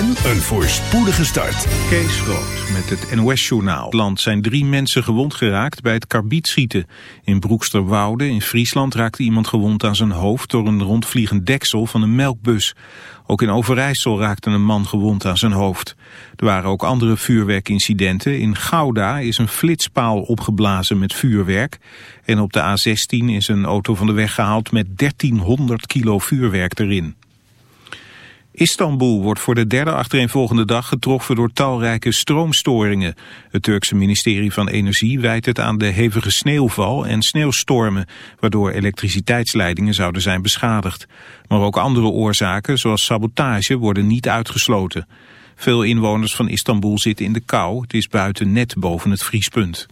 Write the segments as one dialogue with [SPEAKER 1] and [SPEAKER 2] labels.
[SPEAKER 1] en een voorspoedige start.
[SPEAKER 2] Kees Rood met het NOS-journaal. Land zijn drie mensen gewond geraakt bij het karbietschieten. In Broeksterwoude in Friesland raakte iemand gewond aan zijn hoofd... door een rondvliegend deksel van een melkbus. Ook in Overijssel raakte een man gewond aan zijn hoofd. Er waren ook andere vuurwerkincidenten. In Gouda is een flitspaal opgeblazen met vuurwerk. En op de A16 is een auto van de weg gehaald met 1300 kilo vuurwerk erin. Istanbul wordt voor de derde achtereenvolgende dag getroffen door talrijke stroomstoringen. Het Turkse ministerie van Energie wijt het aan de hevige sneeuwval en sneeuwstormen, waardoor elektriciteitsleidingen zouden zijn beschadigd. Maar ook andere oorzaken, zoals sabotage, worden niet uitgesloten. Veel inwoners van Istanbul zitten in de kou. Het is buiten net boven het vriespunt.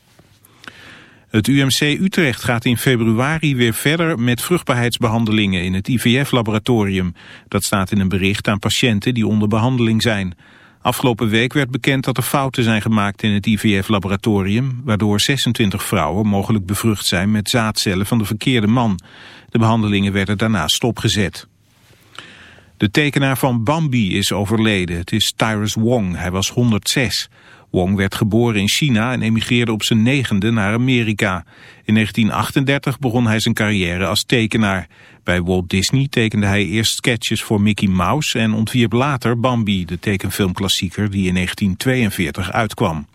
[SPEAKER 2] Het UMC Utrecht gaat in februari weer verder met vruchtbaarheidsbehandelingen in het IVF-laboratorium. Dat staat in een bericht aan patiënten die onder behandeling zijn. Afgelopen week werd bekend dat er fouten zijn gemaakt in het IVF-laboratorium, waardoor 26 vrouwen mogelijk bevrucht zijn met zaadcellen van de verkeerde man. De behandelingen werden daarna stopgezet. De tekenaar van Bambi is overleden. Het is Tyrus Wong. Hij was 106. Wong werd geboren in China en emigreerde op zijn negende naar Amerika. In 1938 begon hij zijn carrière als tekenaar. Bij Walt Disney tekende hij eerst sketches voor Mickey Mouse en ontwierp later Bambi, de tekenfilmklassieker die in 1942 uitkwam.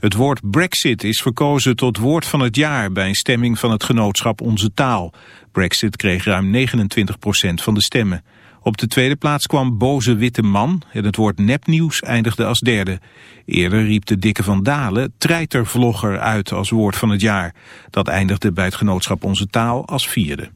[SPEAKER 2] Het woord Brexit is verkozen tot woord van het jaar bij een stemming van het genootschap Onze Taal. Brexit kreeg ruim 29% van de stemmen. Op de tweede plaats kwam Boze Witte Man en het woord nepnieuws eindigde als derde. Eerder riep de dikke Van Dalen treitervlogger uit als woord van het jaar. Dat eindigde bij het genootschap Onze Taal als vierde.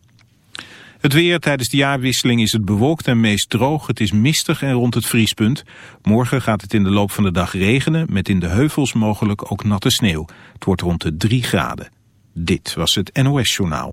[SPEAKER 2] Het weer tijdens de jaarwisseling is het bewolkt en meest droog. Het is mistig en rond het vriespunt. Morgen gaat het in de loop van de dag regenen, met in de heuvels mogelijk ook natte sneeuw. Het wordt rond de 3 graden. Dit was het NOS Journaal.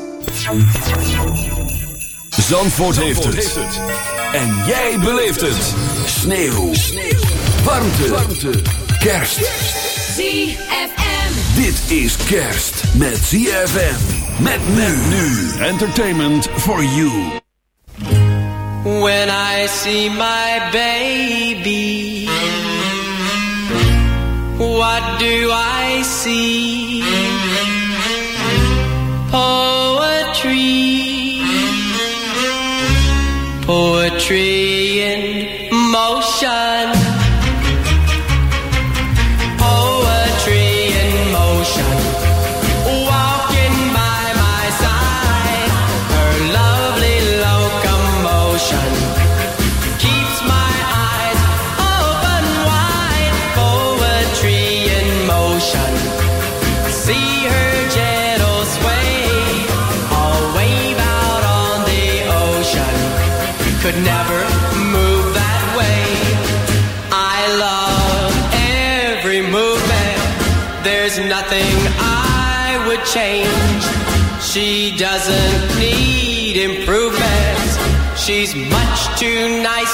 [SPEAKER 1] Zandvoort, heeft, het. En jij beleeft het. Sneeuw. Warmte. Warmte. Kerst.
[SPEAKER 3] ZFM.
[SPEAKER 1] Dit is kerst met ZFM. Met men nu. Entertainment for you.
[SPEAKER 4] When I see my baby, what do I see? Poetry, motion. She's much too nice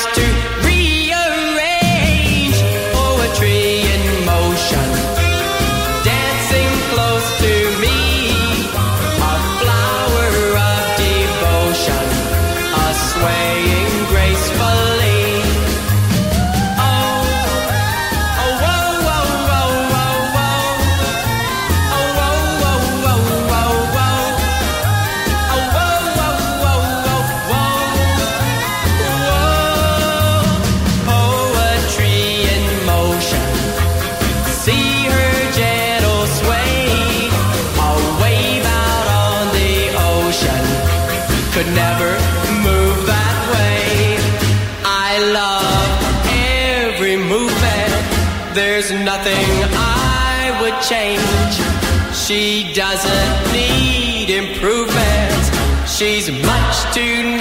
[SPEAKER 4] to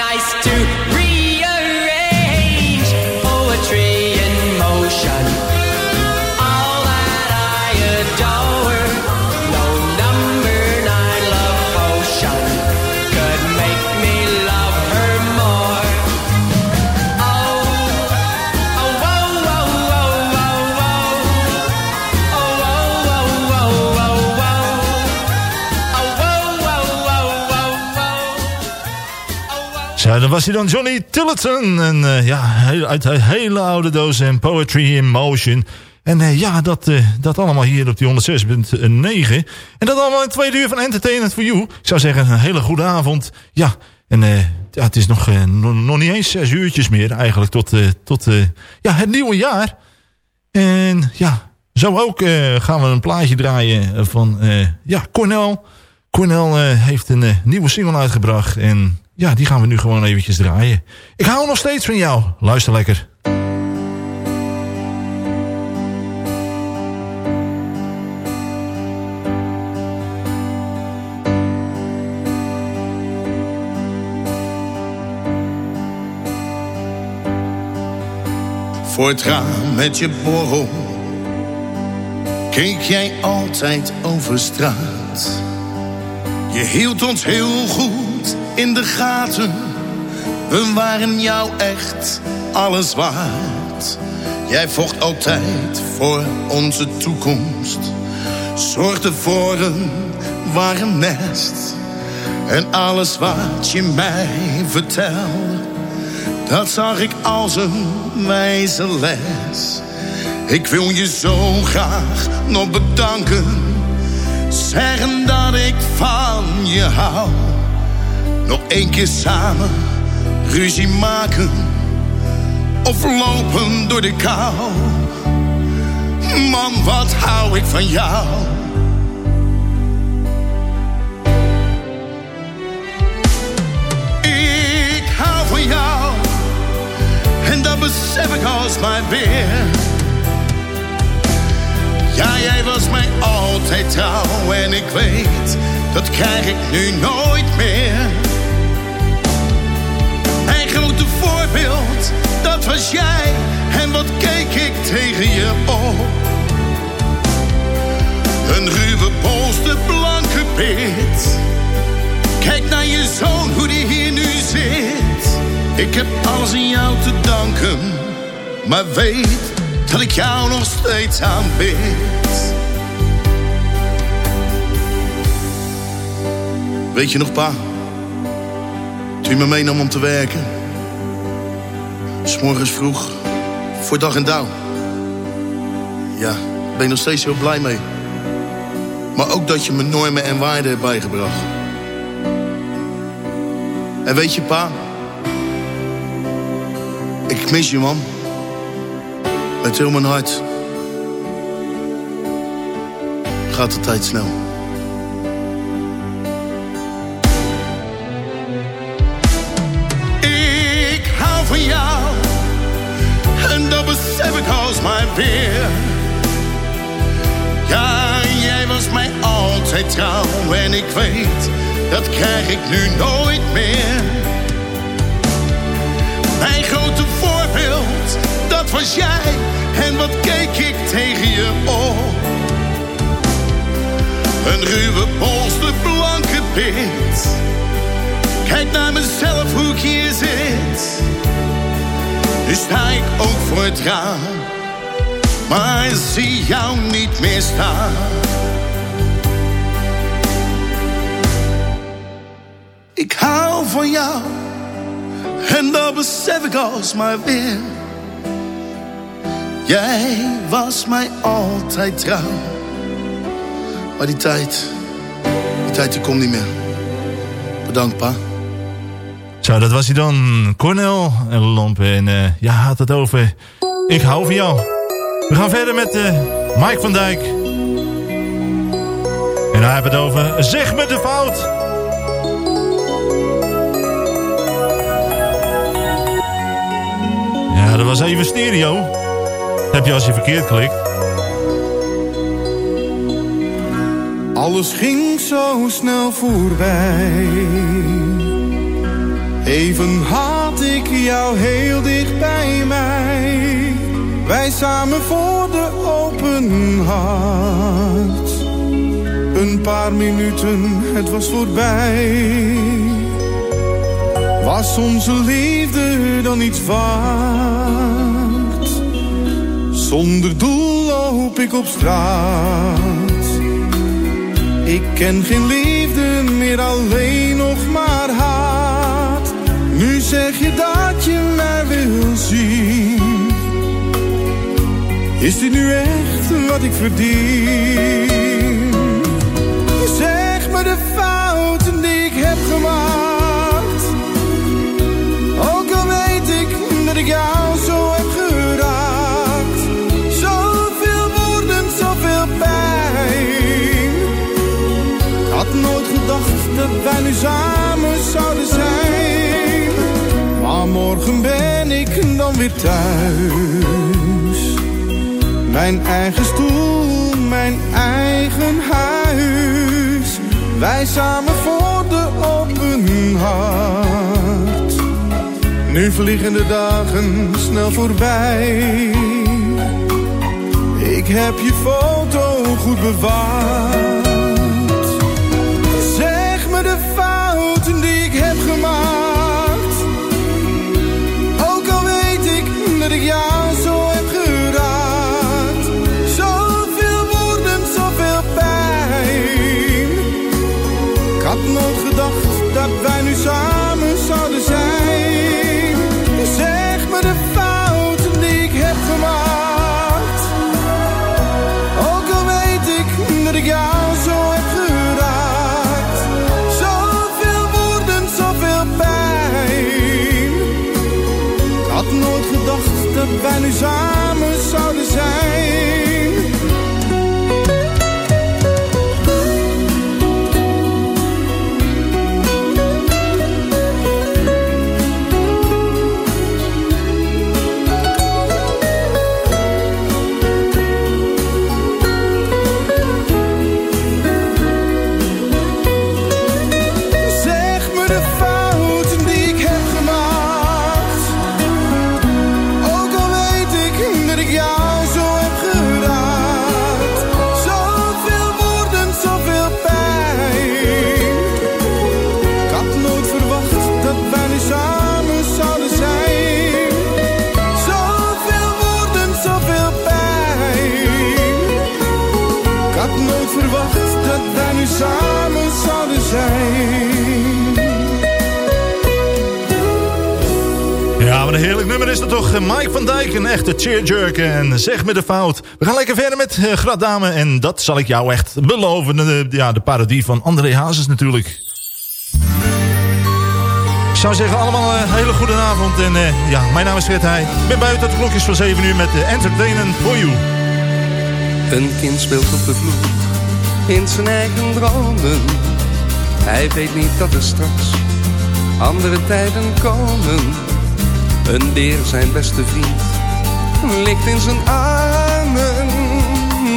[SPEAKER 5] Zo, dan was hij dan Johnny Tillotson. En eh, ja, uit een hele oude doos en Poetry in Motion. En eh, ja, dat, eh, dat allemaal hier op die 106.9. En dat allemaal in tweede uur van Entertainment for You. Ik zou zeggen, een hele goede avond. Ja, en ja, het is nog, nog, niet eens zes uurtjes meer eigenlijk tot, tot ja, het nieuwe jaar. En ja, zo ook gaan we een plaatje draaien van ja, Cornel. Cornel heeft een nieuwe single uitgebracht. En ja, die gaan we nu gewoon eventjes draaien. Ik hou nog steeds van jou. Luister lekker.
[SPEAKER 6] Voor het raam met je borrel keek jij altijd over straat. Je hield ons heel goed in de gaten. We waren jou echt alles waard. Jij vocht altijd voor onze toekomst. Zorgde voor een warm nest. En alles wat je mij vertelde dat zag ik als een wijze les. Ik wil je zo graag nog bedanken. Zeggen dat ik van je hou. Nog één keer samen ruzie maken. Of lopen door de kou. Man, wat hou ik van jou. Ik hou van jou. En dat besef ik als maar weer. Ja, jij was mij altijd trouw. En ik weet, dat krijg ik nu nooit meer. Grote voorbeeld, dat was jij. En wat keek ik tegen je op. Een ruwe polster, blanke pit. Kijk naar je zoon, hoe die hier nu zit. Ik heb alles in jou te danken. Maar weet dat ik jou nog steeds aanbid. Weet je nog, pa? Toen je me meenam om te werken. S'morgens vroeg, voor dag en dauw. Ja, ben nog steeds heel blij mee. Maar ook dat je me normen en waarden hebt bijgebracht. En weet je, pa? Ik mis je, man. Met heel mijn hart. Gaat de tijd snel. En ik weet, dat krijg ik nu nooit meer. Mijn grote voorbeeld, dat was jij. En wat keek ik tegen je op? Een ruwe polster, blanke pit. Kijk naar mezelf hoe ik hier zit. Nu sta ik ook voor het raam. Maar zie jou niet meer staan. Ik hou van jou. En dat besef ik alsmaar weer. Jij was mij altijd trouw. Maar die tijd, die tijd die komt niet meer. Bedankt, pa.
[SPEAKER 5] Zo, dat was hij dan. Cornel en Lomp. En eh, ja, had het over... Ik hou van jou. We gaan verder met eh, Mike van Dijk. En hij heeft het over... Zeg me de fout. Dat was even stereo. heb je als je verkeerd klikt.
[SPEAKER 7] Alles ging zo snel voorbij. Even had ik jou heel dicht bij mij. Wij samen voor de open hart. Een paar minuten, het was voorbij. Was onze liefde dan iets waard? Zonder doel loop ik op straat. Ik ken geen liefde meer, alleen nog maar haat. Nu zeg je dat je mij wil zien. Is dit nu echt wat ik verdien? Wij nu samen zouden zijn. Maar morgen ben ik dan weer thuis. Mijn eigen stoel, mijn eigen huis. Wij samen voor de open hart. Nu vliegen de dagen snel voorbij. Ik heb je foto goed bewaard. Wij nu samen
[SPEAKER 5] heerlijk nummer is dat toch. Mike van Dijk, een echte cheerjerk. En zeg me de fout. We gaan lekker verder met uh. En dat zal ik jou echt beloven. De, ja, de parodie van André Hazes natuurlijk. Ik zou zeggen, allemaal een hele goede avond. En uh, ja, mijn naam is Fred Heij. Ik ben buiten de klokjes van 7 uur met uh, Entertainment for You.
[SPEAKER 8] Een kind speelt op de vloer in zijn eigen dromen. Hij weet niet dat er straks andere tijden komen. Een beer, zijn beste vriend, ligt in zijn armen.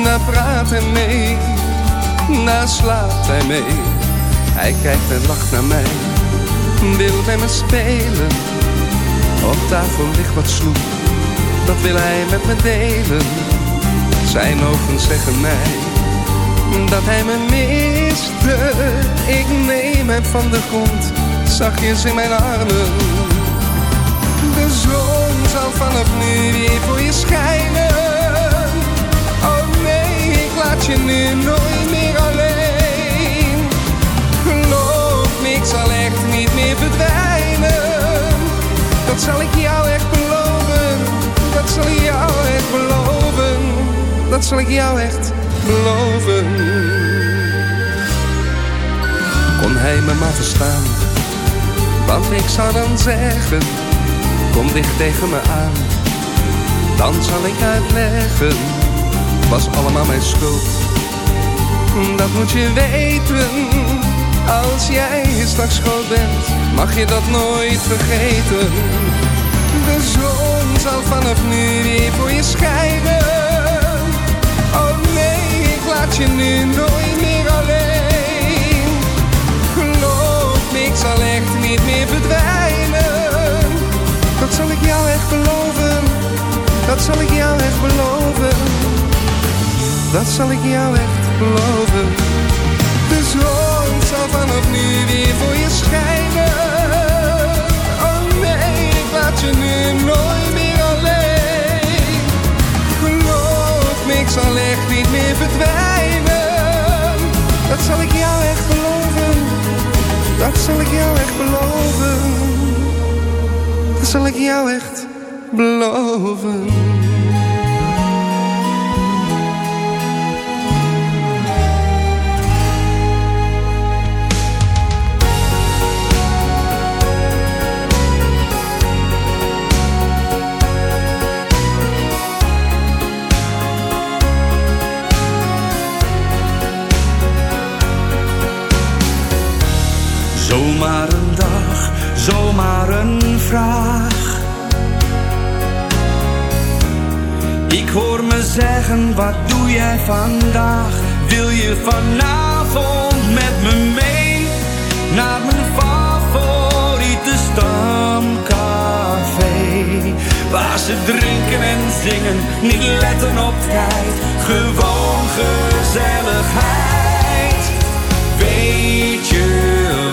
[SPEAKER 8] Daar praat hij mee, daar slaapt hij mee. Hij kijkt en lacht naar mij, wil met me spelen. Op tafel ligt wat snoep, dat wil hij met me delen. Zijn ogen zeggen mij dat hij me miste. Ik neem hem van de grond, zachtjes in mijn armen. De zon zal vanaf nu weer voor je schijnen. Oh nee, ik laat je nu nooit meer alleen. Geloof me, ik zal echt niet meer verdwijnen. Dat zal ik jou echt beloven. Dat zal ik jou echt beloven. Dat zal ik jou echt beloven. Kon hij me maar verstaan? Want ik zou dan zeggen, kom dicht tegen me aan. Dan zal ik uitleggen, was allemaal mijn schuld. Dat moet je weten, als jij straks groot bent, mag je dat nooit vergeten. De zon zal vanaf nu weer voor je schijnen. Oh nee, ik laat je nu nooit meer alleen. Geloof ik zal echt niet meer verdwijnen. Echt beloven. Dat zal ik jou echt beloven. Dat zal ik jou echt beloven. De zon zal vanaf nu weer voor je schijnen. Oh nee, ik laat je nu nooit meer alleen. Geloof me, ik zal echt niet meer verdwijnen. Dat zal ik jou echt beloven. Dat zal ik jou echt beloven. Dat zal ik jou echt beloven.
[SPEAKER 9] Ik hoor me zeggen, wat doe jij vandaag? Wil je vanavond met me mee naar mijn favoriete stamcafé? Waar ze drinken en zingen, niet letten op tijd, gewoon gezelligheid. Weet je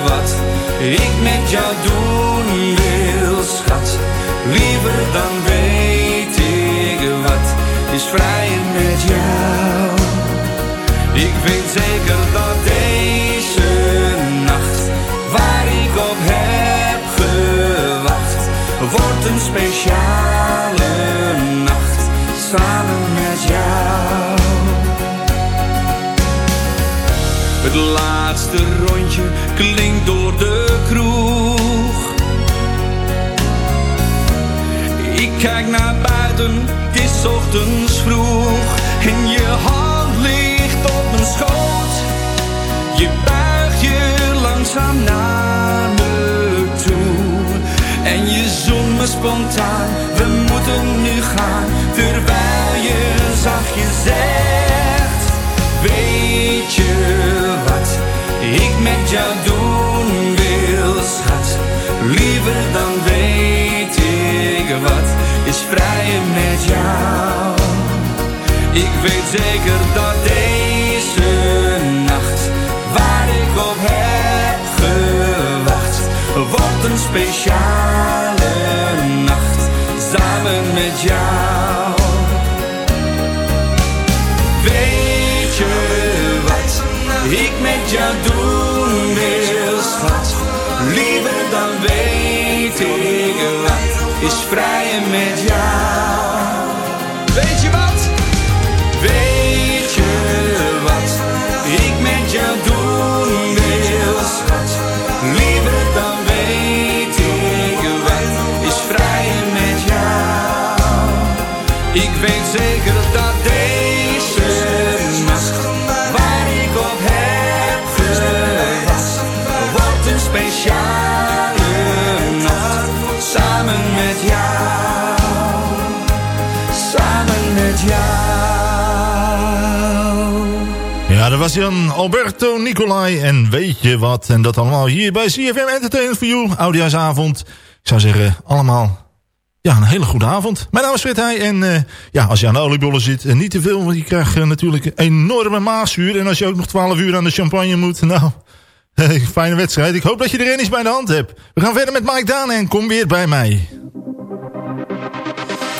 [SPEAKER 9] wat ik met jou doen wil, schat? Liever dan zeker dat deze nacht, waar ik op heb gewacht, wordt een speciale nacht samen met jou. Het laatste rondje klinkt door de kroeg. Ik kijk naar buiten, het is ochtends vroeg. Langzaam naar me toe. En je zoent me spontaan, we moeten nu gaan. Terwijl je zachtjes zegt, weet je wat ik met jou doen wil, schat? Liever dan weet ik wat is vrijen met jou. Ik weet zeker dat deze een speciale nacht samen met jou. Weet je wat ik met jou doen wil, schat? Liever dan weet ik wat is vrijen met jou. Weet je wat? Ik weet zeker dat deze nacht, waar ik op heb gewacht, wordt een speciale nacht samen met jou. Samen met jou.
[SPEAKER 5] Ja, dat was Jan Alberto Nicolai. En weet je wat? En dat allemaal hier bij CFM Entertainment for You. Oudejaarsavond. Ik zou zeggen, allemaal... Ja, een hele goede avond. Mijn naam is Fred Heij. En eh, ja, als je aan de oliebollen zit, en niet te veel. Want je krijgt eh, natuurlijk een enorme maagzuur. En als je ook nog 12 uur aan de champagne moet. Nou, fijne wedstrijd. Ik hoop dat je er een eens bij de hand hebt. We gaan verder met Mike Daan en kom weer bij mij.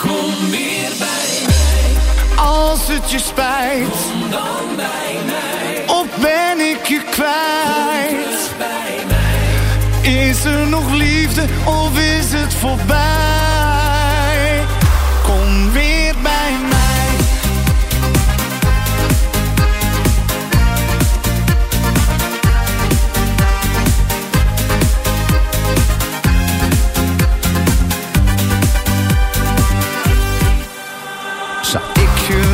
[SPEAKER 9] Kom weer bij mij,
[SPEAKER 10] Als het je spijt,
[SPEAKER 9] kom dan bij mij,
[SPEAKER 10] of ben ik je kwijt?
[SPEAKER 9] bij mij.
[SPEAKER 10] Is er nog liefde of is het voorbij?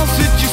[SPEAKER 10] Als het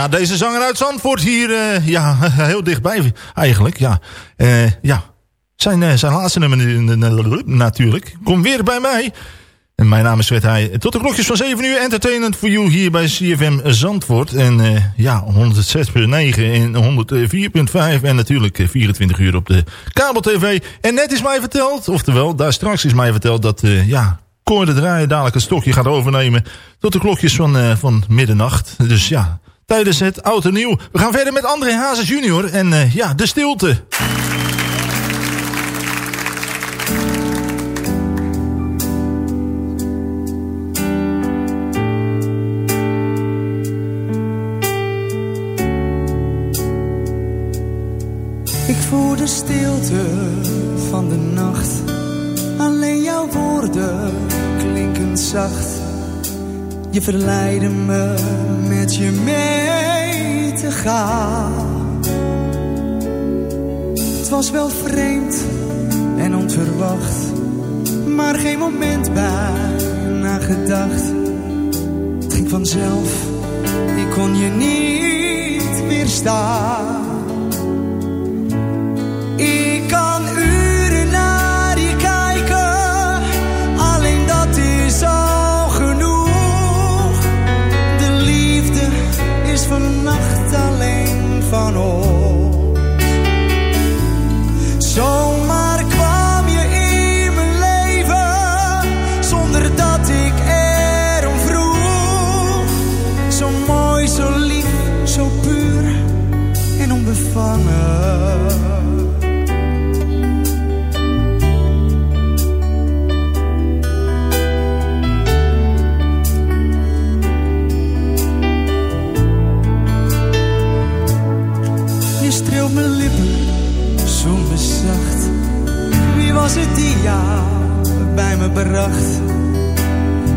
[SPEAKER 5] Ja, deze zanger uit Zandvoort hier, eh, ja, heel dichtbij eigenlijk, ja. Eh, ja, zijn, eh, zijn laatste nummer natuurlijk. Kom weer bij mij. En mijn naam is Fred. Tot de klokjes van 7 uur entertainment voor you hier bij CFM Zandvoort. En ja, 106.9 en 104.5 en natuurlijk eh, 24 uur op de kabel-tv. En net is mij verteld, oftewel daar straks is mij verteld dat, eh, ja, Cor de Draaier dadelijk een stokje gaat overnemen tot de klokjes van, van middernacht. Dus ja, tijdens het oud en nieuw. We gaan verder met André Hazes junior en eh, ja, de stilte.
[SPEAKER 7] Ik voel de stilte van de nacht. Alleen jouw woorden klinken zacht. Je verleidde me met je mee te gaan. Het was wel vreemd en onverwacht. Maar geen moment bij nagedacht. Het ging vanzelf, ik kon je niet weerstaan.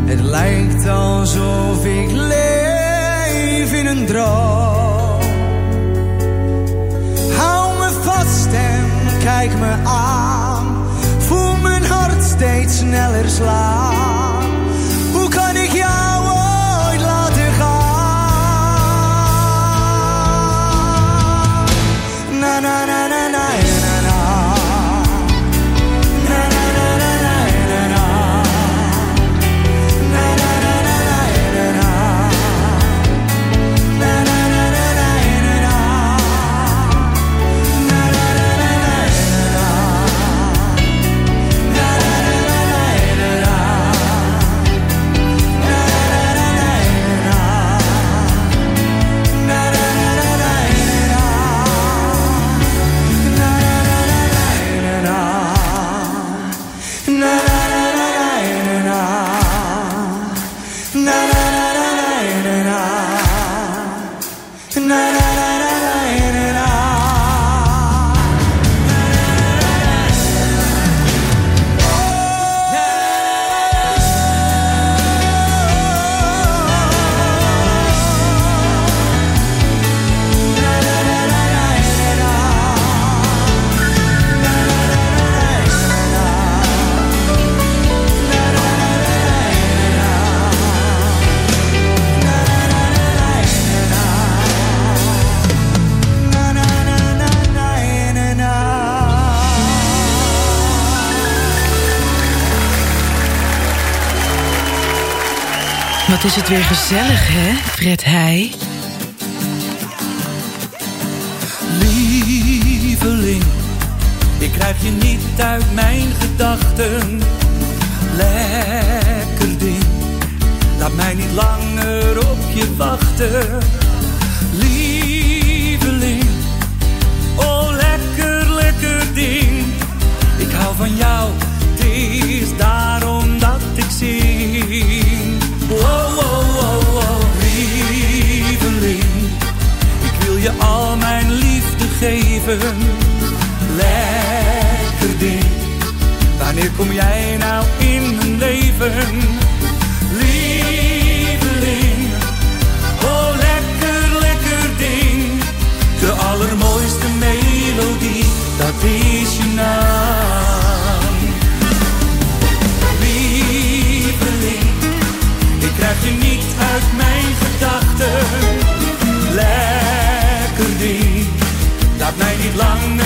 [SPEAKER 7] Het lijkt alsof ik leef in een droom. Hou me vast en kijk me aan. Voel mijn hart steeds sneller slaan. Hoe kan ik jou ooit laten gaan? Na na na
[SPEAKER 11] Is het weer gezellig, hè, Fred Heij?
[SPEAKER 9] Lieveling, ik krijg je niet uit mijn gedachten. Lekker ding, laat mij niet langer op je wachten. Lieveling, oh lekker, lekker ding. Ik hou van jou, het is daarom Lekker ding. Wanneer kom jij nou in mijn leven? Lieveling. Oh, lekker, lekker ding. De allermooiste melodie, dat is je naam. Lieveling. Ik krijg je niet uit mijn gedachten. Laat mij niet langer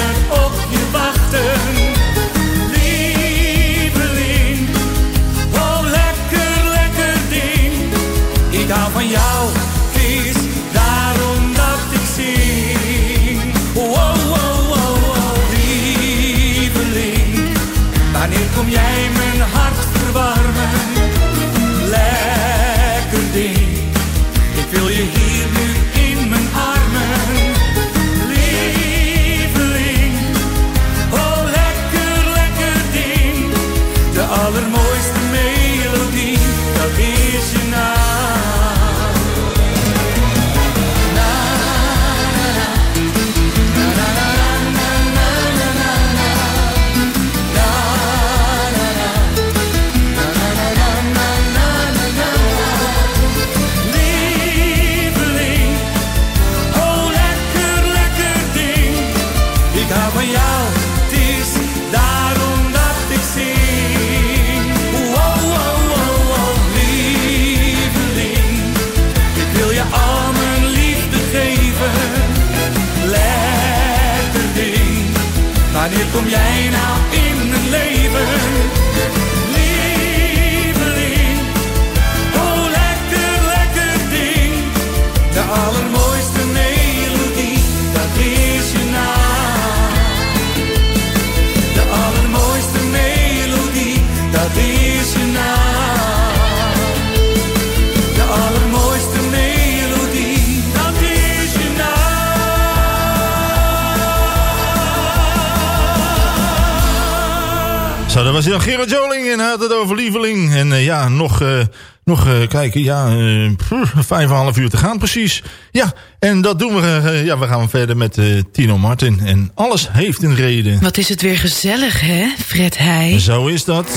[SPEAKER 5] was dan Gerard Joling en hij had het over Lieveling. En eh, ja, nog, eh, nog eh, kijken, ja, eh, vijf en een half uur te gaan precies. Ja, en dat doen we, ja, we gaan verder met eh, Tino Martin. En alles heeft een reden.
[SPEAKER 11] Wat is het weer gezellig, hè, Fred Heij?
[SPEAKER 5] Zo is dat.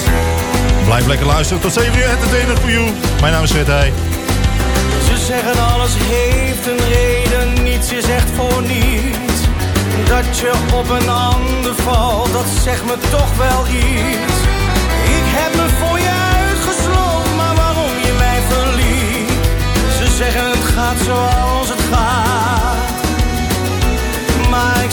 [SPEAKER 5] Blijf lekker luisteren tot 7 uur Entertainment for You. Mijn naam is Fred Heij.
[SPEAKER 10] Ze zeggen alles heeft een reden, niets is echt voor niets. Dat je op een ander valt, dat zegt me toch wel iets. Ik heb me voor je uitgesloten, maar waarom je mij verliet? Ze zeggen het gaat zoals het gaat. Maar ik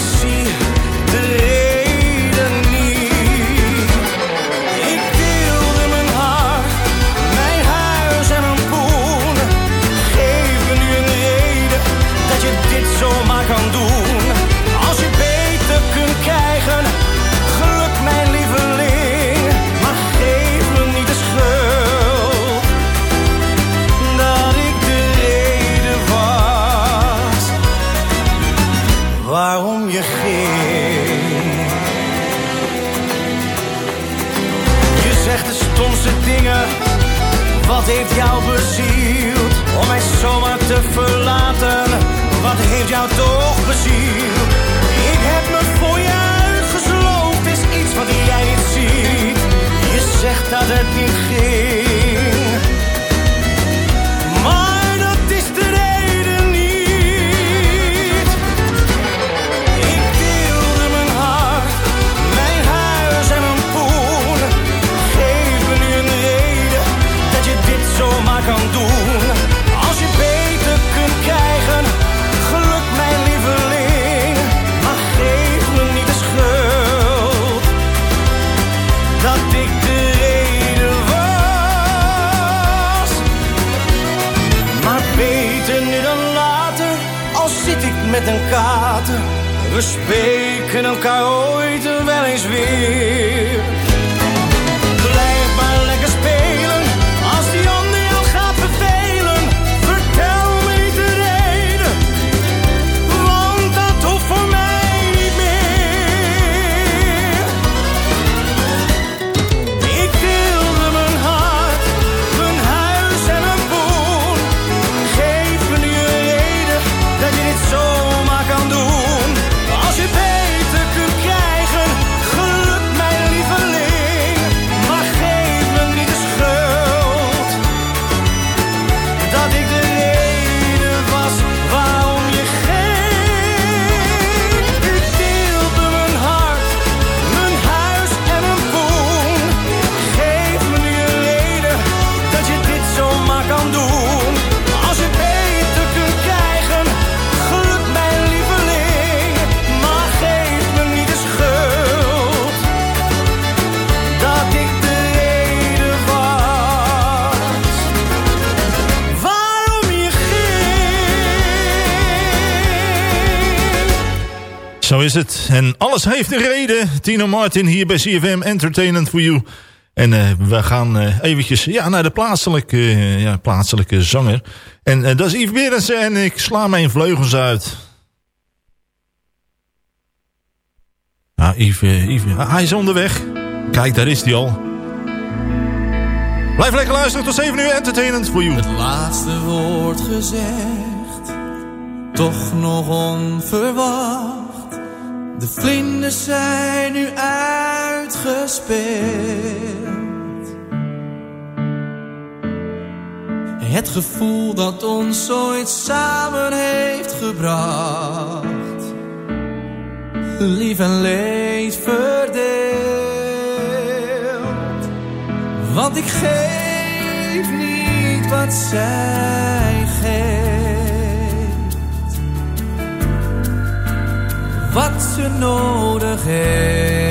[SPEAKER 10] jou bezield? Om mij zomaar te verlaten, wat heeft jou toch bezield? Ik heb me voor je uitgesloofd, is iets wat jij niet ziet. Je zegt dat het niet ging. We spreken elkaar ooit wel eens weer.
[SPEAKER 5] Is het. En alles heeft een reden. Tino Martin hier bij CFM Entertainment for You. En eh, we gaan eh, eventjes ja, naar de plaatselijke, eh, ja, plaatselijke zanger. En dat is Yves Berensen en ik sla mijn vleugels uit. Nou, Yves, Yves, hij is onderweg. Kijk, daar is hij al. Blijf lekker luisteren tot 7 uur Entertainment for You.
[SPEAKER 10] Het laatste woord gezegd, toch nog onverwacht. De vlinders zijn nu uitgespeeld. Het gevoel dat ons ooit samen heeft gebracht. Lief en leed verdeeld. Want ik geef niet wat zij Wat ze nodig heeft.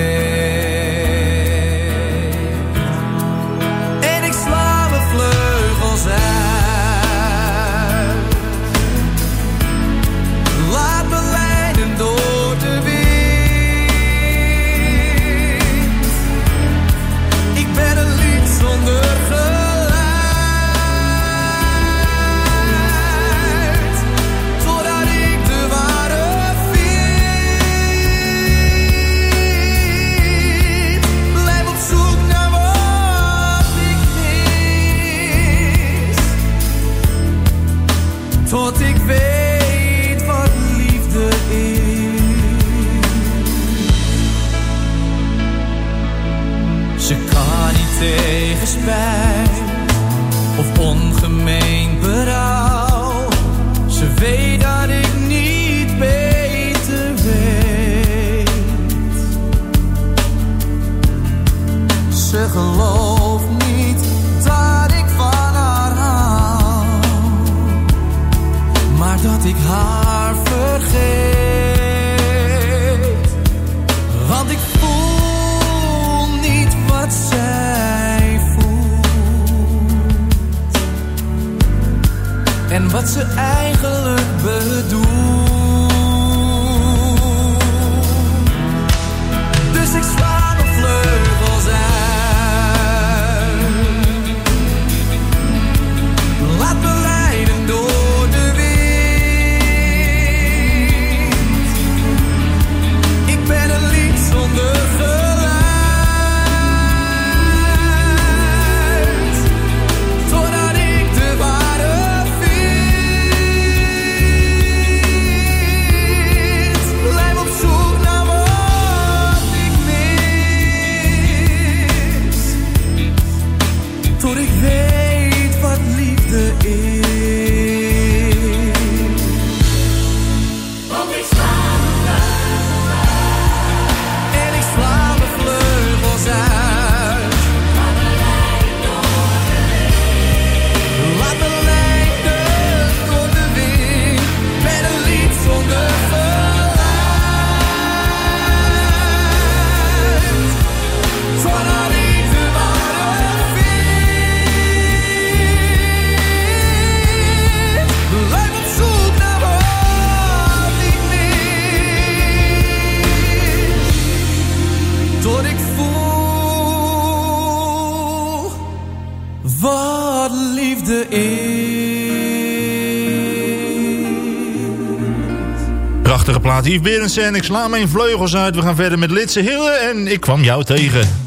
[SPEAKER 12] Yves Berendsen. Ik sla mijn vleugels uit. We gaan verder met Litse Hille en ik kwam jou tegen.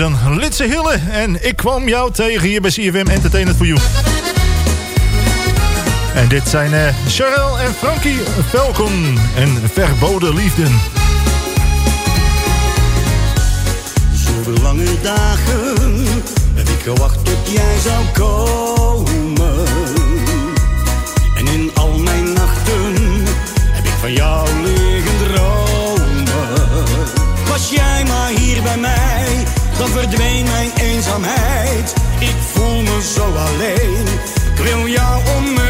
[SPEAKER 5] Was dan, Litse Hille. En ik kwam jou tegen hier bij CFM Entertainment for You. En dit zijn uh, Charel en Frankie Falcon en Verboden Liefden.
[SPEAKER 13] Zoveel lange dagen heb ik gewacht tot jij zou komen. Verdween mijn eenzaamheid. Ik voel me zo alleen, ik wil jou om me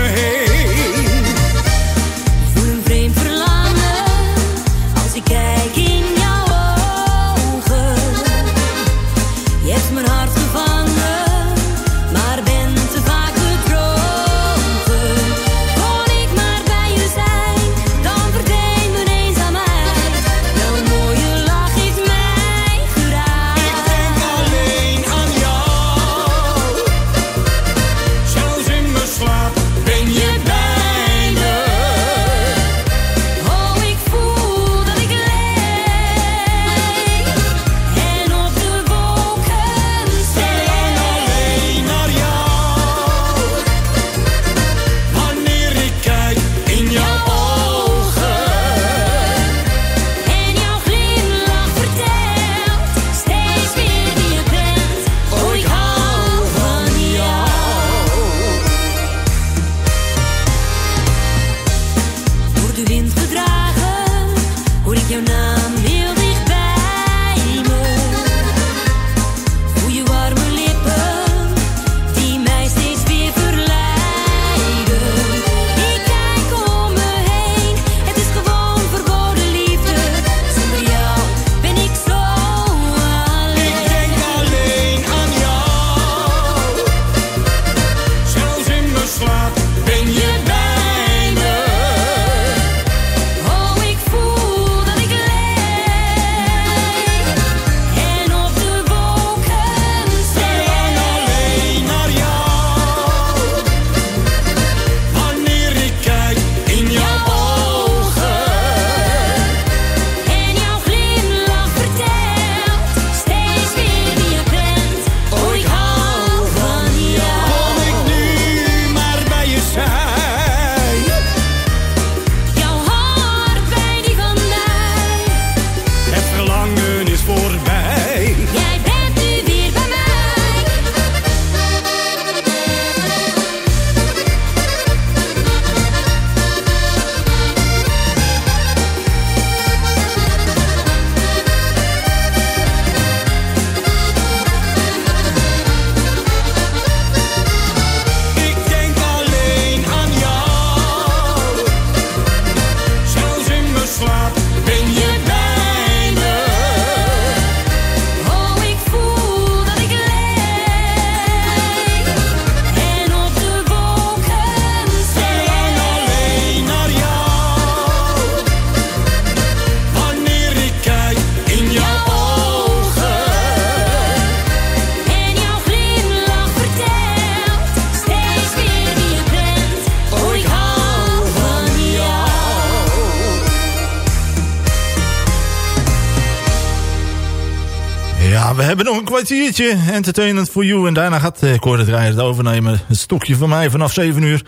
[SPEAKER 5] hebben nog een kwartiertje Entertainment for You. En daarna gaat uh, Cor de Draaier het overnemen. Het stokje van mij vanaf 7 uur.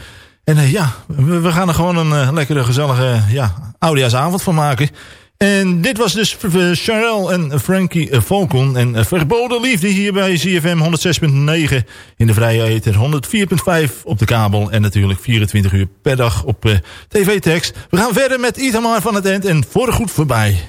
[SPEAKER 5] En eh, ja, we, gaan er gewoon een eh, lekkere, gezellige ja, oudejaarsavond van maken. En dit was dus Charel en Frankie Falcon. En Verboden Liefde hier bij CFM 106.9 in de vrije ether. 104.5 op de kabel. En natuurlijk 24 uur per dag op tv-tekst. We gaan verder met Itamar van het End en Voorgoed Voorbij.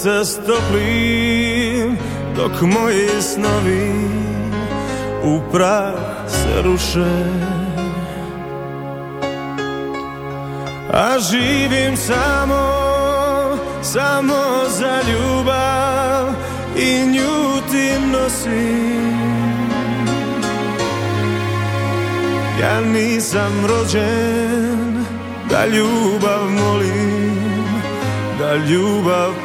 [SPEAKER 14] srce stopli Dok moji snovi u prah se ruše. A živim samo, samo za ljubav I nju ti nosim. Ja nisam rođen da ljubav molim Da ljubav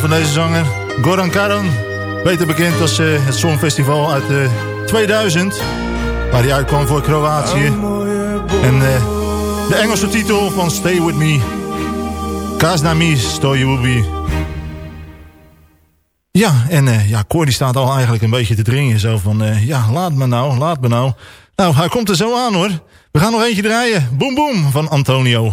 [SPEAKER 5] Van deze zanger. Goran Karan. Beter bekend als uh, het Songfestival uit uh, 2000. Waar hij uitkwam voor Kroatië. En uh, de Engelse titel van Stay With Me. Kaznami Stojubi. Ja, en uh, ja, Cor die staat al eigenlijk een beetje te dringen. Zo van, uh, ja, laat me nou, laat me nou. Nou, hij komt er zo aan hoor. We gaan nog eentje draaien. Boom Boom van Antonio.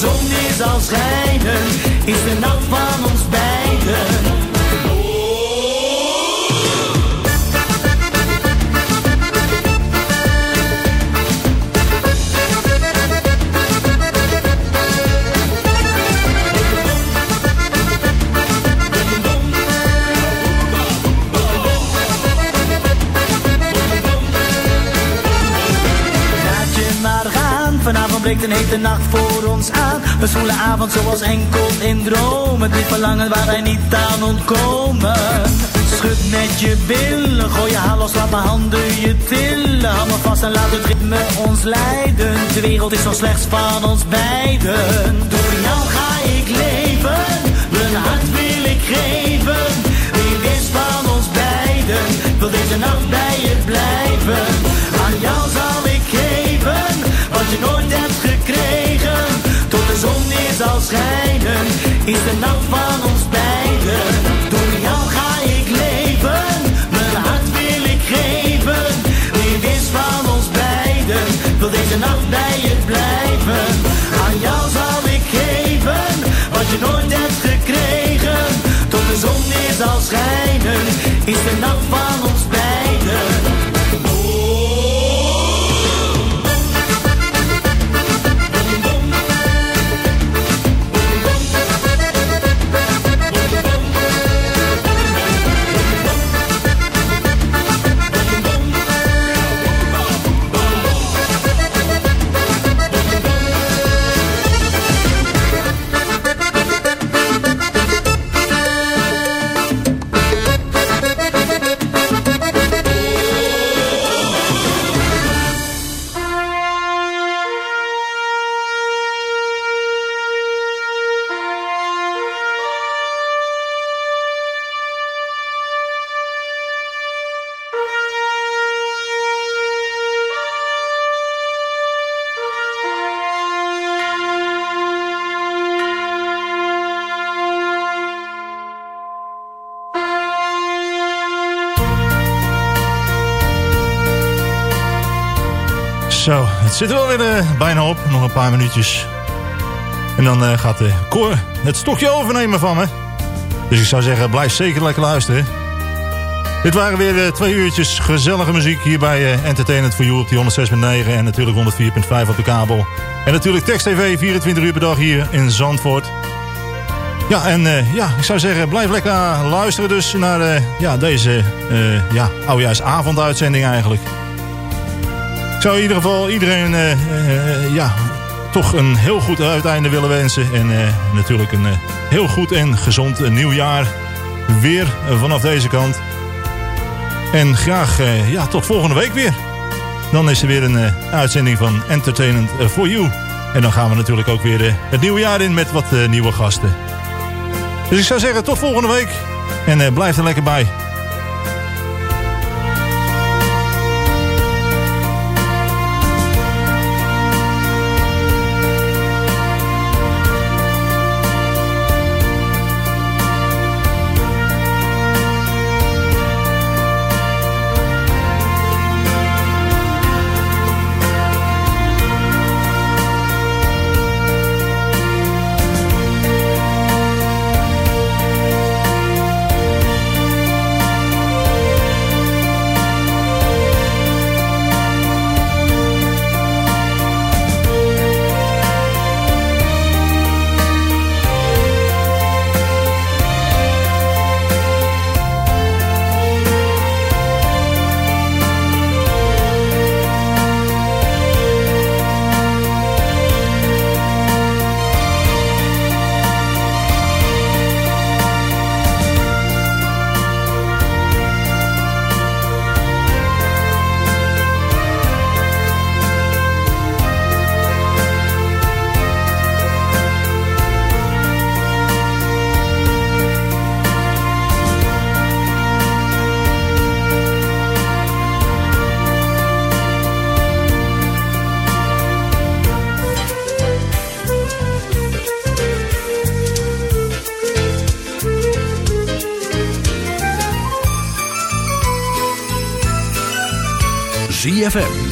[SPEAKER 15] Zon weer zal schijnen, is de nacht van ons beiden. Breekt een hete nacht voor ons aan. Een zwoele avond zoals enkel in dromen. Dit verlangen waar wij niet aan ontkomen. Schud met je billen, gooi je haar los, laat mijn handen je tillen. Hou me vast en laat het ritme ons leiden. De wereld is zo slechts van ons beiden. Door jou ga ik leven, mijn hart wil ik geven. Wie is van ons beiden, wil deze nacht bij je blijven. Aan jou zal je nooit hebt gekregen. Tot de zon weer zal schijnen, is de nacht van ons beiden. Door jou ga ik leven, mijn hart wil ik geven. Wie is van ons beiden, wil deze nacht bij je blijven. Aan jou zal ik geven, wat je nooit hebt gekregen. Tot de zon weer zal schijnen, is de nacht van
[SPEAKER 5] Zo, het zit er wel weer eh, bijna op. Nog een paar minuutjes. En dan eh, gaat de Cor het stokje overnemen van me. Dus ik zou zeggen, blijf zeker lekker luisteren. Dit waren weer eh, twee uurtjes gezellige muziek hier bij Entertainment for You op die 106.9 en natuurlijk 104.5 op de kabel. En natuurlijk Text TV 24 uur per dag hier in Zandvoort. Ja, en ja, ik zou zeggen, blijf lekker luisteren dus naar ja, deze ja, oudejaarsavonduitzending eigenlijk. Zou in ieder geval iedereen eh, eh, ja, toch een heel goed uiteinde willen wensen. En eh, natuurlijk een heel goed en gezond nieuwjaar weer vanaf deze kant. En graag ja, tot volgende week weer. Dan is er weer een uitzending van Entertainment for You. En dan gaan we natuurlijk ook weer het nieuwe jaar in met wat nieuwe gasten. Dus ik zou zeggen tot volgende week. En blijf er lekker bij.